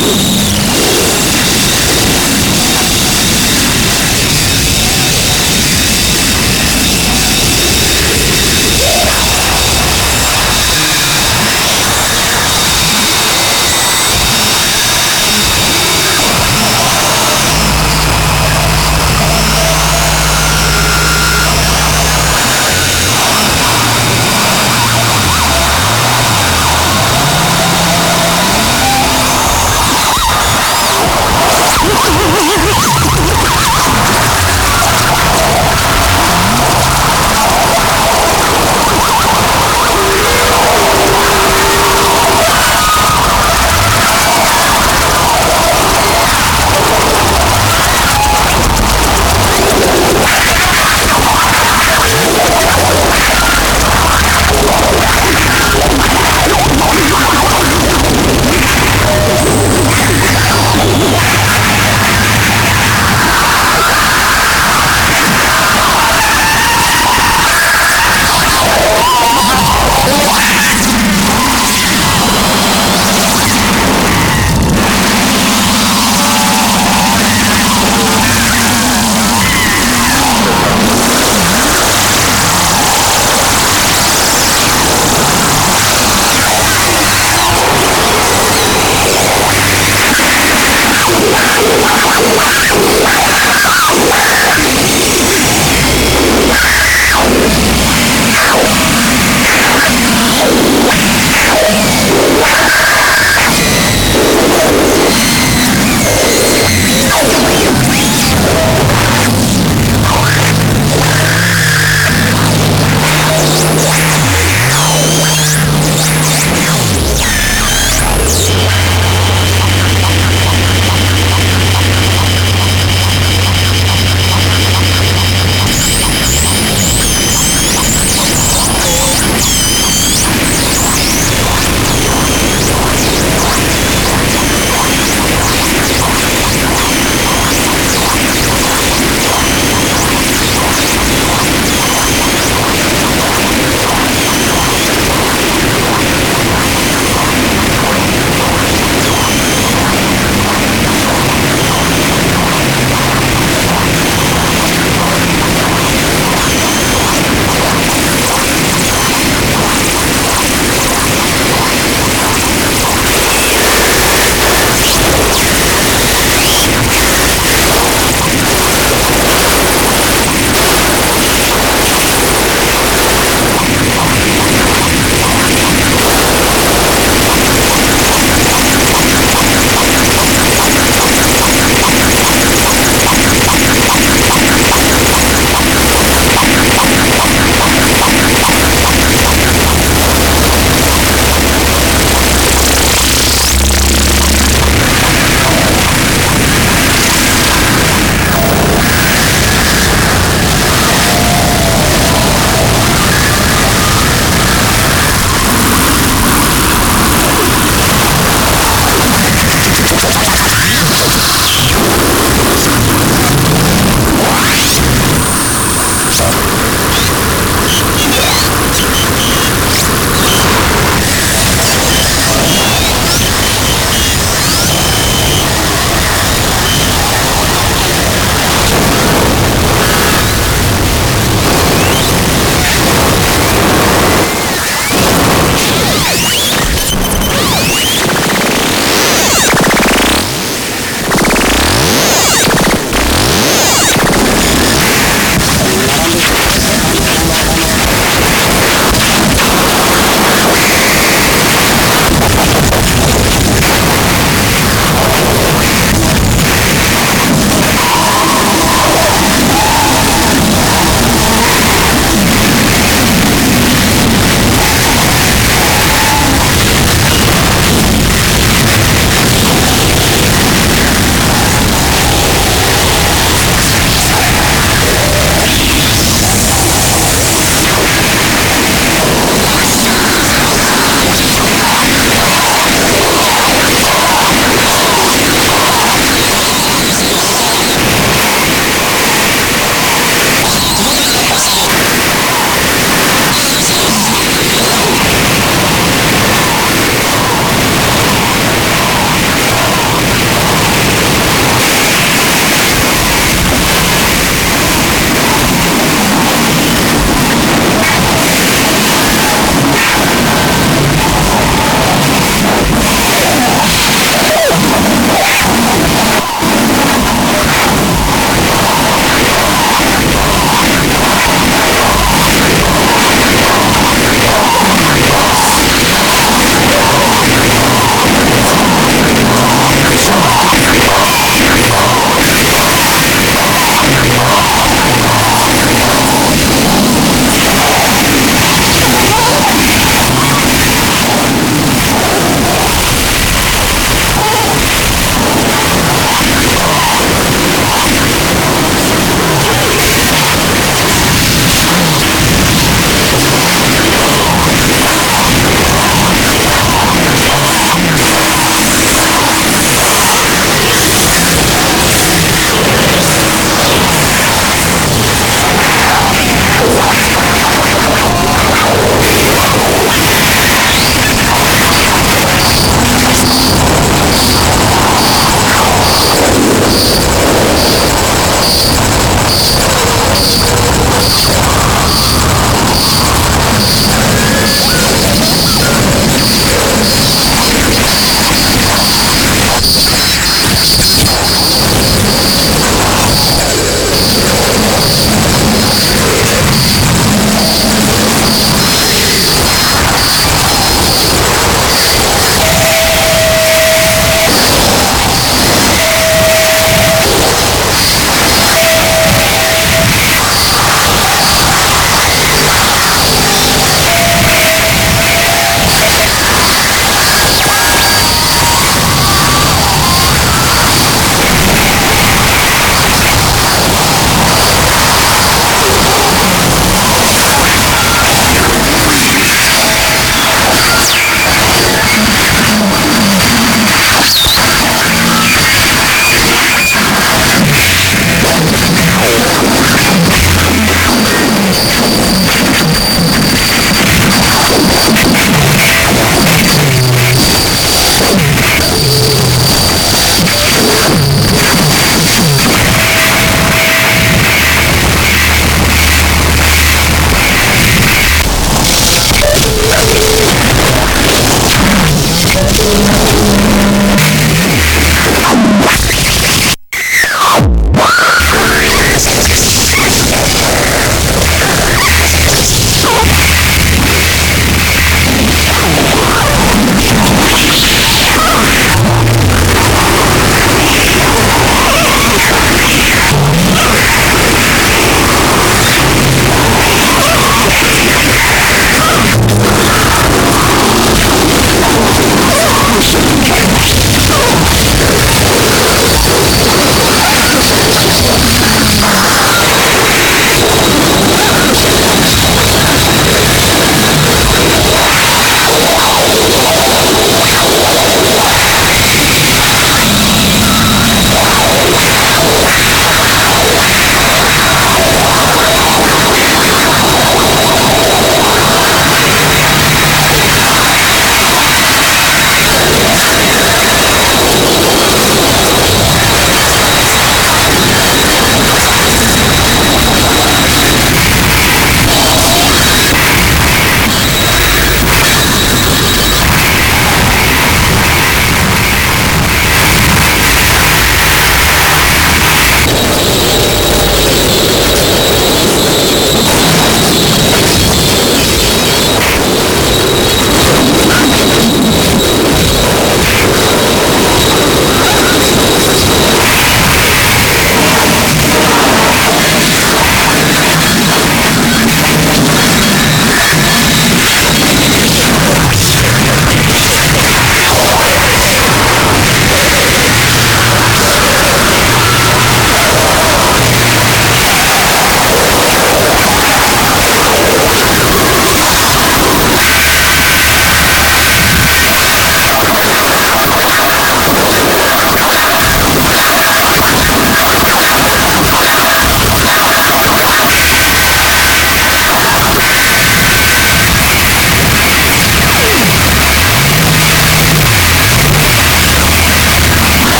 you.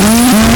Mm-hmm.